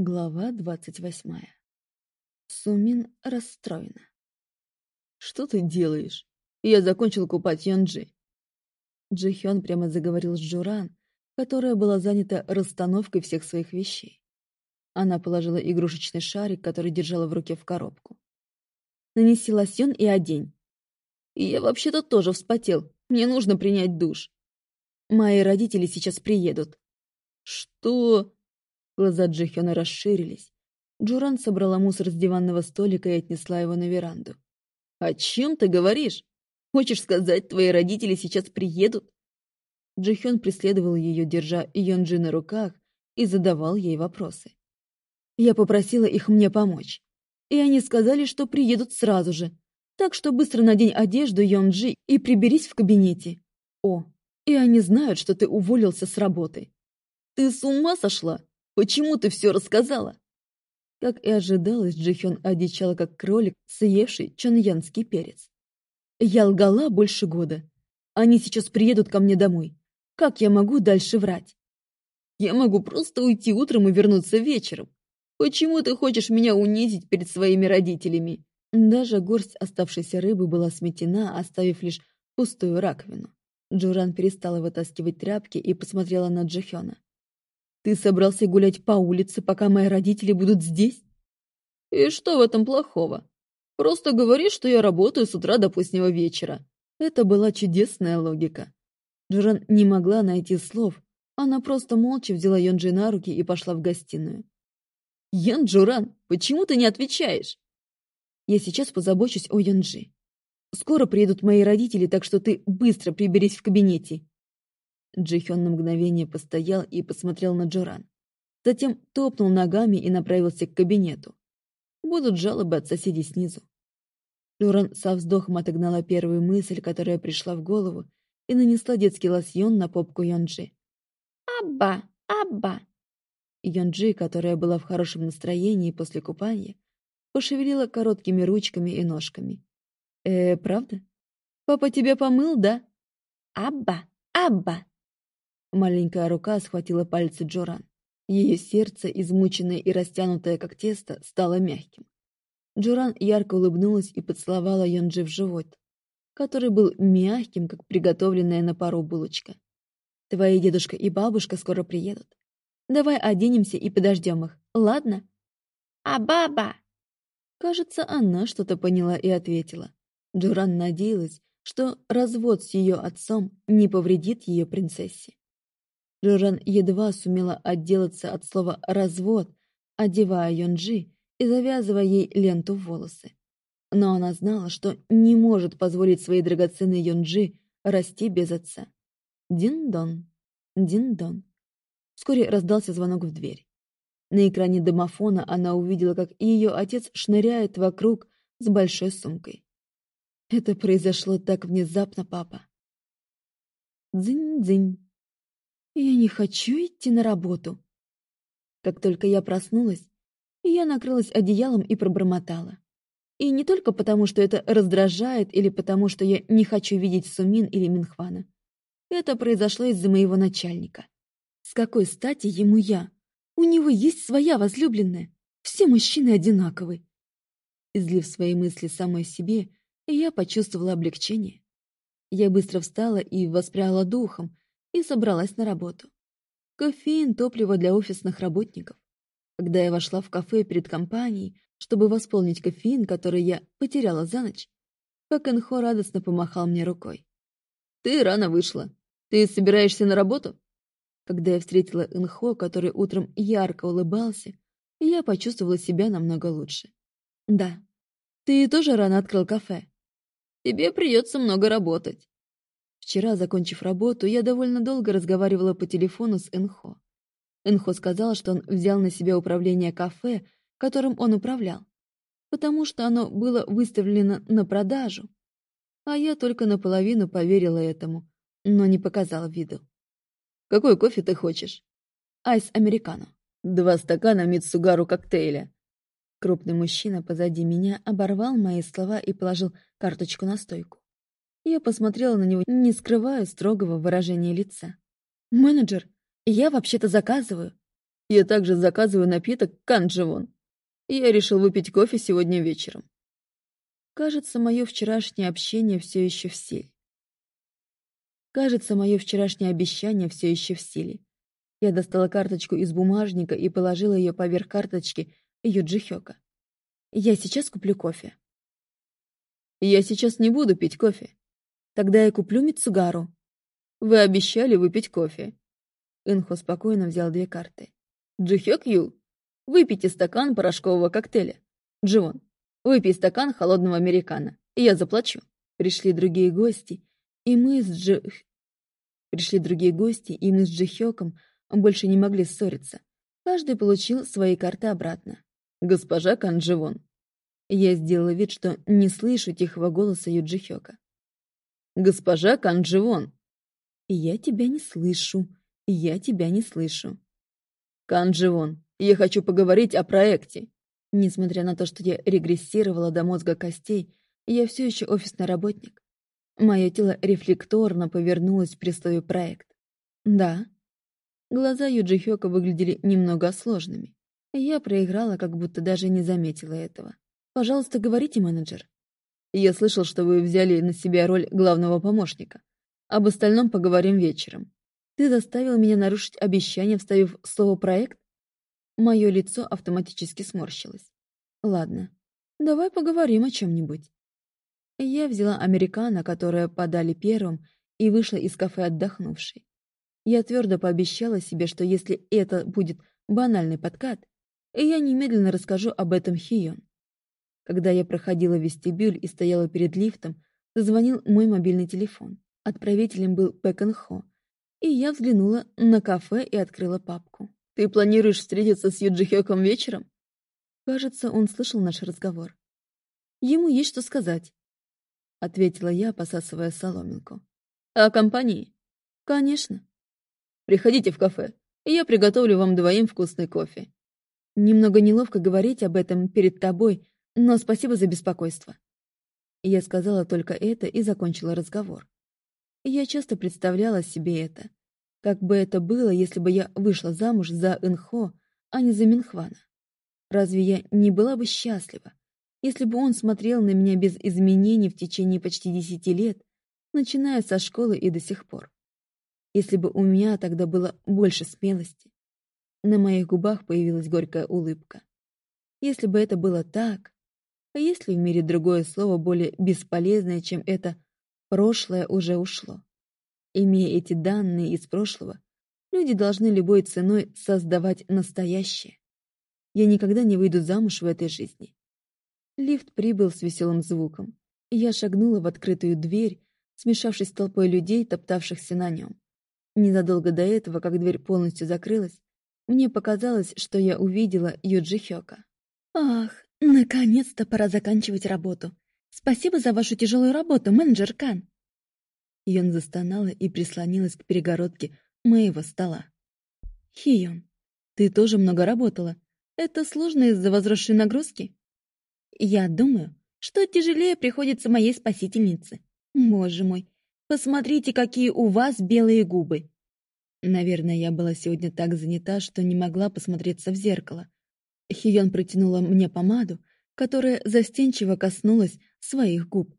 Глава двадцать восьмая. Сумин расстроена. «Что ты делаешь? Я закончил купать Янджи». Джихён прямо заговорил с Джуран, которая была занята расстановкой всех своих вещей. Она положила игрушечный шарик, который держала в руке в коробку. «Нанеси лосьон и одень». «Я вообще-то тоже вспотел. Мне нужно принять душ». «Мои родители сейчас приедут». «Что?» Глаза Джихёна расширились. Джуран собрала мусор с диванного столика и отнесла его на веранду. «О чем ты говоришь? Хочешь сказать, твои родители сейчас приедут?» Джихён преследовал ее, держа Йонджи на руках, и задавал ей вопросы. Я попросила их мне помочь. И они сказали, что приедут сразу же. Так что быстро надень одежду Йонджи и приберись в кабинете. О, и они знают, что ты уволился с работы. Ты с ума сошла? Почему ты все рассказала?» Как и ожидалось, Джихён одичала как кролик, съевший чоньянский перец. «Я лгала больше года. Они сейчас приедут ко мне домой. Как я могу дальше врать? Я могу просто уйти утром и вернуться вечером. Почему ты хочешь меня унизить перед своими родителями?» Даже горсть оставшейся рыбы была сметена, оставив лишь пустую раковину. Джуран перестала вытаскивать тряпки и посмотрела на Джихёна. Ты собрался гулять по улице, пока мои родители будут здесь? И что в этом плохого? Просто говори, что я работаю с утра до позднего вечера. Это была чудесная логика. Джуран не могла найти слов. Она просто молча взяла Йонджи на руки и пошла в гостиную. «Ян Джуран, почему ты не отвечаешь?» «Я сейчас позабочусь о Йонджи. Скоро приедут мои родители, так что ты быстро приберись в кабинете. Джихён на мгновение постоял и посмотрел на Джоран. Затем топнул ногами и направился к кабинету. Будут жалобы от соседей снизу. Джоран со вздохом отогнала первую мысль, которая пришла в голову, и нанесла детский лосьон на попку Йонджи. «Абба! Абба!» Йонджи, которая была в хорошем настроении после купания, пошевелила короткими ручками и ножками. «Э, правда? Папа тебя помыл, да?» «Абба! Абба!» Маленькая рука схватила пальцы Джоран. Ее сердце, измученное и растянутое, как тесто, стало мягким. Джоран ярко улыбнулась и поцеловала Йонджи в живот, который был мягким, как приготовленная на пару булочка. «Твои дедушка и бабушка скоро приедут. Давай оденемся и подождем их, ладно?» «А баба?» Кажется, она что-то поняла и ответила. Джоран надеялась, что развод с ее отцом не повредит ее принцессе. Джоран едва сумела отделаться от слова «развод», одевая Йонджи и завязывая ей ленту в волосы. Но она знала, что не может позволить своей драгоценной Йонджи расти без отца. Дин-дон, дин-дон. Вскоре раздался звонок в дверь. На экране домофона она увидела, как ее отец шныряет вокруг с большой сумкой. Это произошло так внезапно, папа. Дзынь-дзынь. Я не хочу идти на работу. Как только я проснулась, я накрылась одеялом и пробормотала. И не только потому, что это раздражает, или потому, что я не хочу видеть Сумин или Минхвана. Это произошло из-за моего начальника. С какой стати ему я? У него есть своя возлюбленная. Все мужчины одинаковы. Излив свои мысли самой себе, я почувствовала облегчение. Я быстро встала и воспряла духом, и собралась на работу. Кофеин — топливо для офисных работников. Когда я вошла в кафе перед компанией, чтобы восполнить кофеин, который я потеряла за ночь, как Энхо радостно помахал мне рукой. «Ты рано вышла. Ты собираешься на работу?» Когда я встретила Энхо, который утром ярко улыбался, я почувствовала себя намного лучше. «Да. Ты тоже рано открыл кафе?» «Тебе придется много работать». Вчера, закончив работу, я довольно долго разговаривала по телефону с Энхо. Энхо сказал, что он взял на себя управление кафе, которым он управлял, потому что оно было выставлено на продажу. А я только наполовину поверила этому, но не показала виду. «Какой кофе ты хочешь?» «Айс американо». «Два стакана Митсугару коктейля». Крупный мужчина позади меня оборвал мои слова и положил карточку на стойку. Я посмотрела на него, не скрывая строгого выражения лица. «Менеджер, я вообще-то заказываю». Я также заказываю напиток кандживон. Я решил выпить кофе сегодня вечером. Кажется, мое вчерашнее общение все еще в силе. Кажется, мое вчерашнее обещание все еще в силе. Я достала карточку из бумажника и положила ее поверх карточки Юджи. Я сейчас куплю кофе. Я сейчас не буду пить кофе. Тогда я куплю Мицугару. Вы обещали выпить кофе. Инхо спокойно взял две карты. Джихёк Ю, выпейте стакан порошкового коктейля. Дживон, выпей стакан холодного американо, я заплачу. Пришли другие гости, и мы с Джи... Пришли другие гости, и мы с Джихёком больше не могли ссориться. Каждый получил свои карты обратно. «Госпожа Кандживон». Я сделала вид, что не слышу тихого голоса Юджихёка. «Госпожа Кандживон». «Я тебя не слышу. Я тебя не слышу». «Кандживон, я хочу поговорить о проекте». Несмотря на то, что я регрессировала до мозга костей, я все еще офисный работник. Мое тело рефлекторно повернулось при слове «проект». «Да». Глаза Юджихёка выглядели немного сложными. Я проиграла, как будто даже не заметила этого. «Пожалуйста, говорите, менеджер». «Я слышал, что вы взяли на себя роль главного помощника. Об остальном поговорим вечером. Ты заставил меня нарушить обещание, вставив слово «проект»?» Мое лицо автоматически сморщилось. «Ладно, давай поговорим о чем-нибудь». Я взяла американо, которое подали первым, и вышла из кафе отдохнувшей. Я твердо пообещала себе, что если это будет банальный подкат, я немедленно расскажу об этом Хион. Когда я проходила вестибюль и стояла перед лифтом, зазвонил мой мобильный телефон. Отправителем был Пэкэн Хо, и я взглянула на кафе и открыла папку. «Ты планируешь встретиться с Юджи Хёком вечером?» Кажется, он слышал наш разговор. «Ему есть что сказать», — ответила я, посасывая соломинку. «А о компании?» «Конечно». «Приходите в кафе, и я приготовлю вам двоим вкусный кофе. Немного неловко говорить об этом перед тобой, но спасибо за беспокойство. Я сказала только это и закончила разговор. Я часто представляла себе это. Как бы это было, если бы я вышла замуж за Инхо, а не за Минхвана? Разве я не была бы счастлива, если бы он смотрел на меня без изменений в течение почти десяти лет, начиная со школы и до сих пор? Если бы у меня тогда было больше смелости, на моих губах появилась горькая улыбка. Если бы это было так, а есть ли в мире другое слово более бесполезное, чем это «прошлое уже ушло»? Имея эти данные из прошлого, люди должны любой ценой создавать настоящее. Я никогда не выйду замуж в этой жизни. Лифт прибыл с веселым звуком, я шагнула в открытую дверь, смешавшись с толпой людей, топтавшихся на нем. Незадолго до этого, как дверь полностью закрылась, мне показалось, что я увидела Юджи Хёка. «Ах, наконец-то пора заканчивать работу. Спасибо за вашу тяжелую работу, менеджер Кан!» Йон застонала и прислонилась к перегородке моего стола. «Хион, ты тоже много работала. Это сложно из-за возросшей нагрузки?» «Я думаю, что тяжелее приходится моей спасительнице. Боже мой, посмотрите, какие у вас белые губы!» Наверное, я была сегодня так занята, что не могла посмотреться в зеркало. Хион протянула мне помаду, которая застенчиво коснулась своих губ.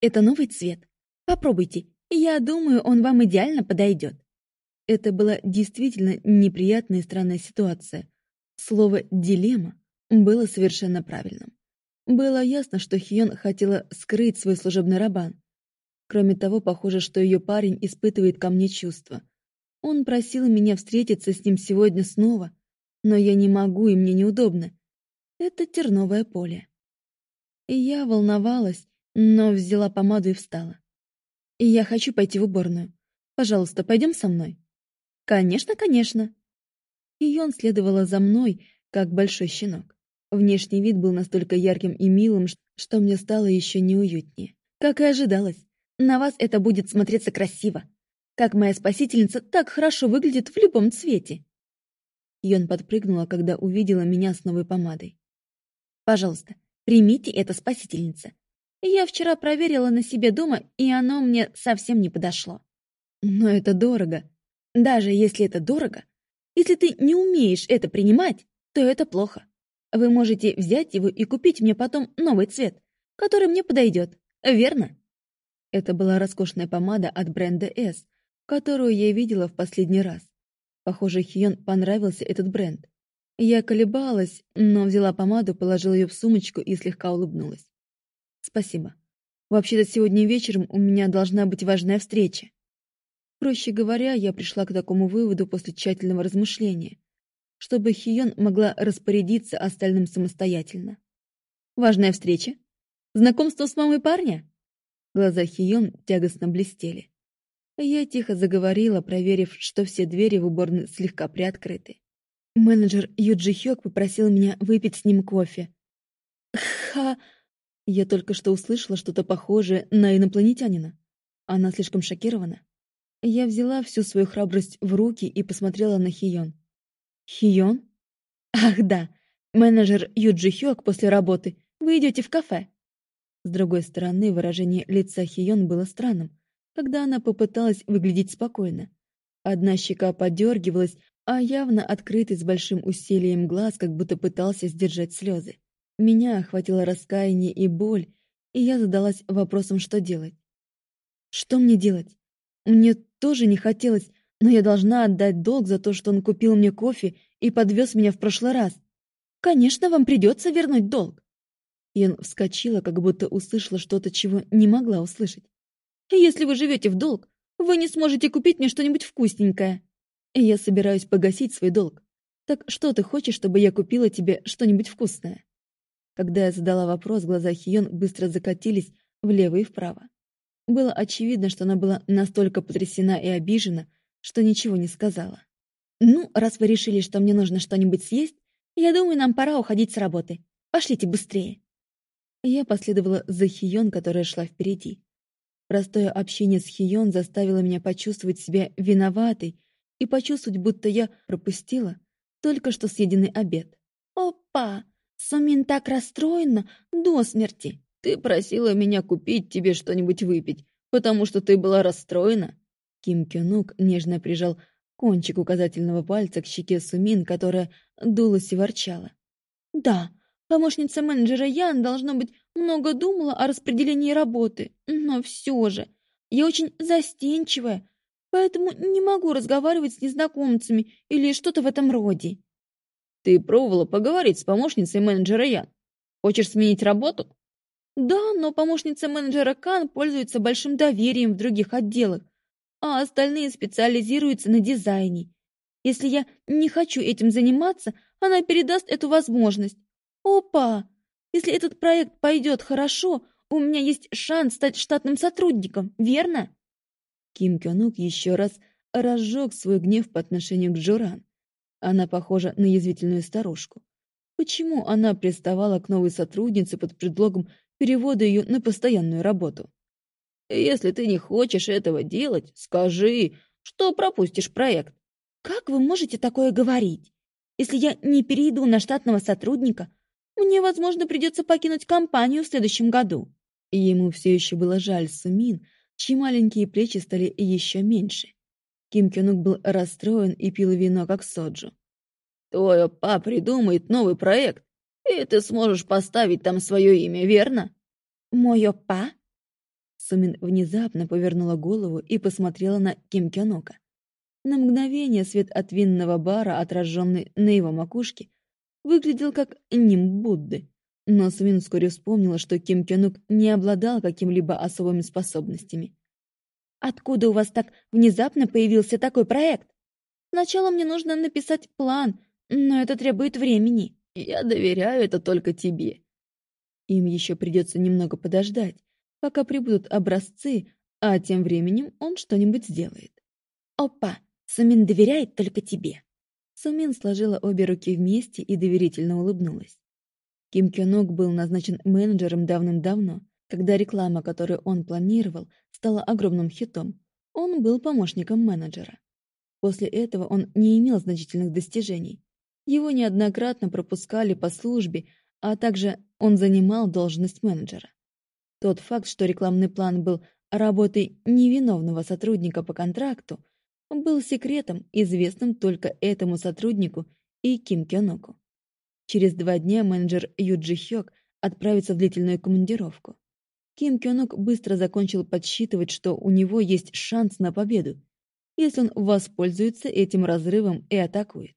«Это новый цвет. Попробуйте. Я думаю, он вам идеально подойдет». Это была действительно неприятная и странная ситуация. Слово «дилемма» было совершенно правильным. Было ясно, что Хион хотела скрыть свой служебный рабан. Кроме того, похоже, что ее парень испытывает ко мне чувства. Он просил меня встретиться с ним сегодня снова, но я не могу, и мне неудобно. Это терновое поле. Я волновалась, но взяла помаду и встала. Я хочу пойти в уборную. Пожалуйста, пойдем со мной. Конечно, конечно. И он следовала за мной, как большой щенок. Внешний вид был настолько ярким и милым, что мне стало еще неуютнее. Как и ожидалось, на вас это будет смотреться красиво как моя спасительница так хорошо выглядит в любом цвете. Йон подпрыгнула, когда увидела меня с новой помадой. «Пожалуйста, примите это, спасительница. Я вчера проверила на себе дома, и оно мне совсем не подошло. Но это дорого. Даже если это дорого, Если ты не умеешь это принимать, то это плохо. Вы можете взять его и купить мне потом новый цвет, который мне подойдет, верно? Это была роскошная помада от бренда S, которую я видела в последний раз. Похоже, Хион понравился этот бренд. Я колебалась, но взяла помаду, положила ее в сумочку и слегка улыбнулась. «Спасибо. Вообще-то сегодня вечером у меня должна быть важная встреча». Проще говоря, я пришла к такому выводу после тщательного размышления, чтобы Хион могла распорядиться остальным самостоятельно. «Важная встреча? Знакомство с мамой парня?» Глаза Хион тягостно блестели. Я тихо заговорила, проверив, что все двери в уборной слегка приоткрыты. Менеджер Юджи Хёк попросил меня выпить с ним кофе. Ха! Я только что услышала что-то похожее на инопланетянина. Она слишком шокирована. Я взяла всю свою храбрость в руки и посмотрела на Хион. Хион? Ах, да. Менеджер Юджи Хёк после работы. Вы идете в кафе. С другой стороны, выражение лица Хион было странным, когда она попыталась выглядеть спокойно. Одна щека подергивалась, а явно открытый с большим усилием глаз, как будто пытался сдержать слезы. Меня охватило раскаяние и боль, и я задалась вопросом, что делать. Что мне делать? Мне тоже не хотелось, но я должна отдать долг за то, что он купил мне кофе и подвез меня в прошлый раз. Конечно, вам придется вернуть долг. Ян вскочила, как будто услышала что-то, чего не могла услышать. Если вы живете в долг, вы не сможете купить мне что-нибудь вкусненькое. Я собираюсь погасить свой долг. Так что ты хочешь, чтобы я купила тебе что-нибудь вкусное?» Когда я задала вопрос, глаза Хион быстро закатились влево и вправо. Было очевидно, что она была настолько потрясена и обижена, что ничего не сказала. «Ну, раз вы решили, что мне нужно что-нибудь съесть, я думаю, нам пора уходить с работы. Пошлите быстрее». Я последовала за Хион, которая шла впереди. Простое общение с Хион заставило меня почувствовать себя виноватой и почувствовать, будто я пропустила только что съеденный обед. «Опа! Сумин так расстроена до смерти! Ты просила меня купить тебе что-нибудь выпить, потому что ты была расстроена?» Ким Кюнук нежно прижал кончик указательного пальца к щеке Сумин, которая дулась и ворчала. «Да, помощница менеджера Ян, должно быть, много думала о распределении работы, но все же, я очень застенчивая, поэтому не могу разговаривать с незнакомцами или что-то в этом роде. Ты пробовала поговорить с помощницей менеджера Ян? Хочешь сменить работу? Да, но помощница менеджера Кан пользуется большим доверием в других отделах, а остальные специализируются на дизайне. Если я не хочу этим заниматься, она передаст эту возможность. Опа! Если этот проект пойдет хорошо, у меня есть шанс стать штатным сотрудником, верно? Ким Кёнук еще раз разжег свой гнев по отношению к Джоран. Она похожа на язвительную старушку. Почему она приставала к новой сотруднице под предлогом перевода ее на постоянную работу? «Если ты не хочешь этого делать, скажи, что пропустишь проект». «Как вы можете такое говорить? Если я не перейду на штатного сотрудника, мне, возможно, придется покинуть компанию в следующем году». ему все еще было жаль Сумин, чьи маленькие плечи стали еще меньше. Ким Кёнук был расстроен и пил вино, как соджу. «Твой опа придумает новый проект, и ты сможешь поставить там свое имя, верно?» «Мой опа?» Сумин внезапно повернула голову и посмотрела на Ким Кёнука. На мгновение свет от винного бара, отраженный на его макушке, выглядел как нимб Будды. Но Сумин вскоре вспомнила, что Ким Кёнук не обладал какими-либо особыми способностями. «Откуда у вас так внезапно появился такой проект? Сначала мне нужно написать план, но это требует времени. Я доверяю это только тебе». Им еще придется немного подождать, пока прибудут образцы, а тем временем он что-нибудь сделает. «Опа! Сумин доверяет только тебе!» Сумин сложила обе руки вместе и доверительно улыбнулась. Ким Кёнок был назначен менеджером давным-давно, когда реклама, которую он планировал, стала огромным хитом. Он был помощником менеджера. После этого он не имел значительных достижений. Его неоднократно пропускали по службе, а также он занимал должность менеджера. Тот факт, что рекламный план был работой невиновного сотрудника по контракту, был секретом, известным только этому сотруднику и Ким Кёноку. Через два дня менеджер Юджи Хёк отправится в длительную командировку. Ким Кёнок быстро закончил подсчитывать, что у него есть шанс на победу, если он воспользуется этим разрывом и атакует.